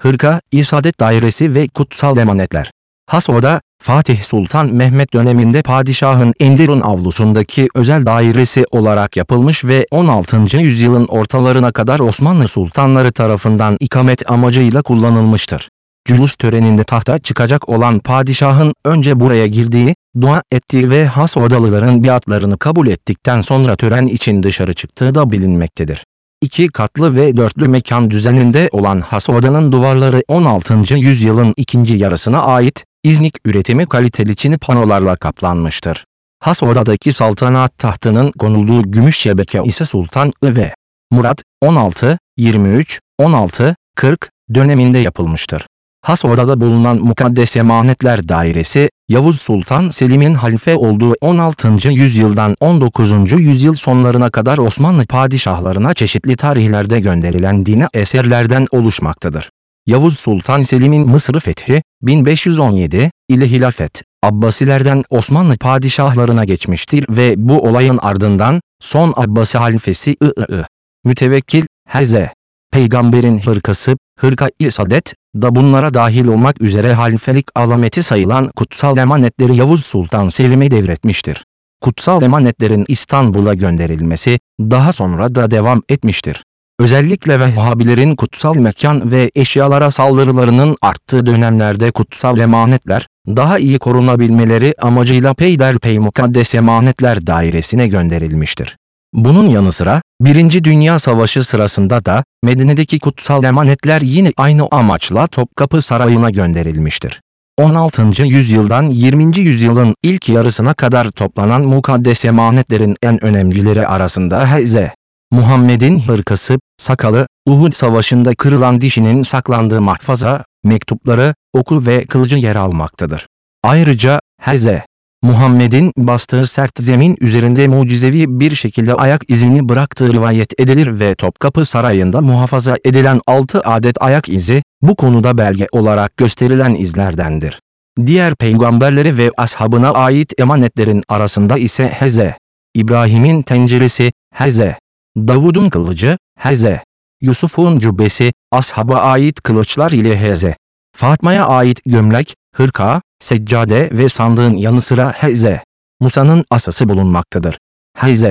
hırka, isadet dairesi ve kutsal emanetler. Has oda, Fatih Sultan Mehmet döneminde padişahın Enderun avlusundaki özel dairesi olarak yapılmış ve 16. yüzyılın ortalarına kadar Osmanlı sultanları tarafından ikamet amacıyla kullanılmıştır. Cülus töreninde tahta çıkacak olan padişahın önce buraya girdiği, dua ettiği ve has odalıların biatlarını kabul ettikten sonra tören için dışarı çıktığı da bilinmektedir. İki katlı ve dörtlü mekan düzeninde olan has odanın duvarları 16. yüzyılın ikinci yarısına ait, İznik üretimi kaliteli çini panolarla kaplanmıştır. Has odadaki saltanat tahtının konulduğu gümüş şebeke ise Sultan I ve Murat 16, 23, 16, 40 döneminde yapılmıştır. Has odada bulunan Mukaddes Emanetler Dairesi, Yavuz Sultan Selim'in halife olduğu 16. yüzyıldan 19. yüzyıl sonlarına kadar Osmanlı padişahlarına çeşitli tarihlerde gönderilen dini eserlerden oluşmaktadır. Yavuz Sultan Selim'in Mısır'ı fethi, 1517 ile hilafet, Abbasilerden Osmanlı padişahlarına geçmiştir ve bu olayın ardından son Abbasi halifesi I.I. Mütevekkil, Heze, peygamberin hırkası, hırka-i sadet, da bunlara dahil olmak üzere halifelik alameti sayılan kutsal emanetleri Yavuz Sultan Selim'e devretmiştir. Kutsal emanetlerin İstanbul'a gönderilmesi, daha sonra da devam etmiştir. Özellikle Vehhabilerin kutsal mekan ve eşyalara saldırılarının arttığı dönemlerde kutsal emanetler, daha iyi korunabilmeleri amacıyla peyderpey mukaddes emanetler dairesine gönderilmiştir. Bunun yanı sıra, Birinci Dünya Savaşı sırasında da Medine'deki kutsal emanetler yine aynı amaçla Topkapı Sarayı'na gönderilmiştir. 16. yüzyıldan 20. yüzyılın ilk yarısına kadar toplanan mukaddes emanetlerin en önemlileri arasında Hz. Muhammed'in hırkası, sakalı, Uhud Savaşı'nda kırılan dişinin saklandığı mahfaza, mektupları, oku ve kılıcı yer almaktadır. Ayrıca Hz. Muhammed'in bastığı sert zemin üzerinde mucizevi bir şekilde ayak izini bıraktığı rivayet edilir ve Topkapı Sarayı'nda muhafaza edilen 6 adet ayak izi, bu konuda belge olarak gösterilen izlerdendir. Diğer peygamberlere ve ashabına ait emanetlerin arasında ise Hz. İbrahim'in tenceresi, Hz. Davud'un kılıcı, Hz. Yusuf'un cübbesi, ashaba ait kılıçlar ile Hz. Fatma'ya ait gömlek, hırka, seccade ve sandığın yanı sıra Hz. Musa'nın asası bulunmaktadır. Hz.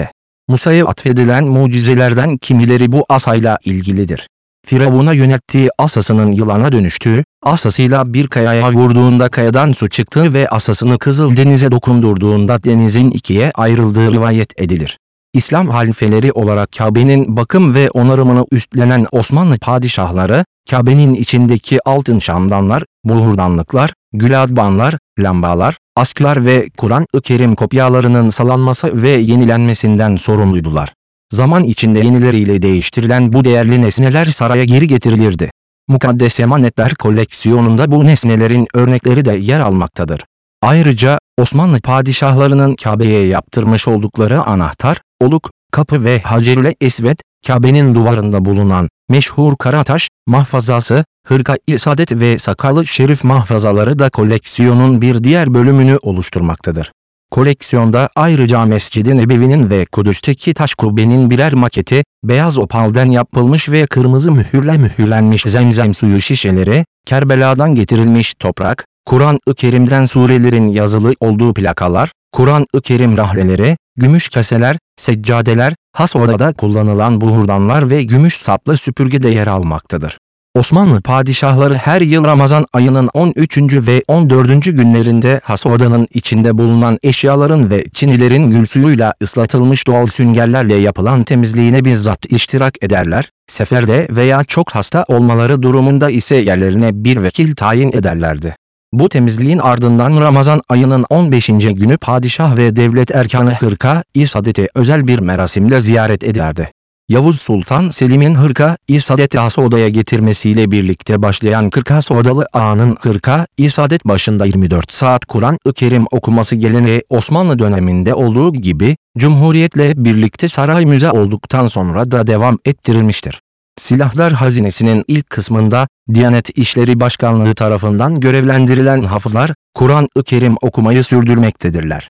Musa'ya atfedilen mucizelerden kimileri bu asayla ilgilidir. Firavun'a yönelttiği asasının yılana dönüştüğü, asasıyla bir kayaya vurduğunda kayadan su çıktığı ve asasını Kızıl Denize dokundurduğunda denizin ikiye ayrıldığı rivayet edilir. İslam halifeleri olarak Kabe'nin bakım ve onarımını üstlenen Osmanlı padişahları, Kabe'nin içindeki altın şamdanlar, bulhurdanlıklar, güladbanlar, lambalar, asklar ve Kur'an-ı Kerim kopyalarının salanması ve yenilenmesinden sorumluydular. Zaman içinde yenileriyle değiştirilen bu değerli nesneler saraya geri getirilirdi. Mukaddes emanetler koleksiyonunda bu nesnelerin örnekleri de yer almaktadır. Ayrıca Osmanlı padişahlarının Kabe'ye yaptırmış oldukları anahtar, oluk, kapı ve Hacerül Esved, Kabe'nin duvarında bulunan meşhur Karataş mahfazası, hırka-i saadet ve sakallı şerif mahfazaları da koleksiyonun bir diğer bölümünü oluşturmaktadır. Koleksiyonda ayrıca Mescid-i Nebevi'nin ve Kudüs'teki taş kubbenin birer maketi, beyaz opalden yapılmış ve kırmızı mühürle mühürlenmiş zemzem suyu şişeleri, Kerbela'dan getirilmiş toprak, Kur'an-ı Kerim'den surelerin yazılı olduğu plakalar, Kur'an-ı Kerim rahleleri, gümüş kaseler, seccadeler, has odada kullanılan buhurdanlar ve gümüş saplı süpürge de yer almaktadır. Osmanlı padişahları her yıl Ramazan ayının 13. ve 14. günlerinde has odanın içinde bulunan eşyaların ve çinilerin gül suyuyla ıslatılmış doğal süngerlerle yapılan temizliğine bizzat iştirak ederler, seferde veya çok hasta olmaları durumunda ise yerlerine bir vekil tayin ederlerdi. Bu temizliğin ardından Ramazan ayının 15. günü padişah ve devlet erkanı hırka, isadeti özel bir merasimle ziyaret ederdi. Yavuz Sultan Selim'in hırka, isadeti has odaya getirmesiyle birlikte başlayan 40 has odalı ağanın hırka, isadet başında 24 saat Kur'an-ı Kerim okuması geleneği Osmanlı döneminde olduğu gibi, Cumhuriyetle birlikte saray müze olduktan sonra da devam ettirilmiştir. Silahlar Hazinesi'nin ilk kısmında, Diyanet İşleri Başkanlığı tarafından görevlendirilen hafızlar, Kur'an-ı Kerim okumayı sürdürmektedirler.